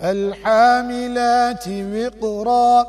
فالحاملات وقرا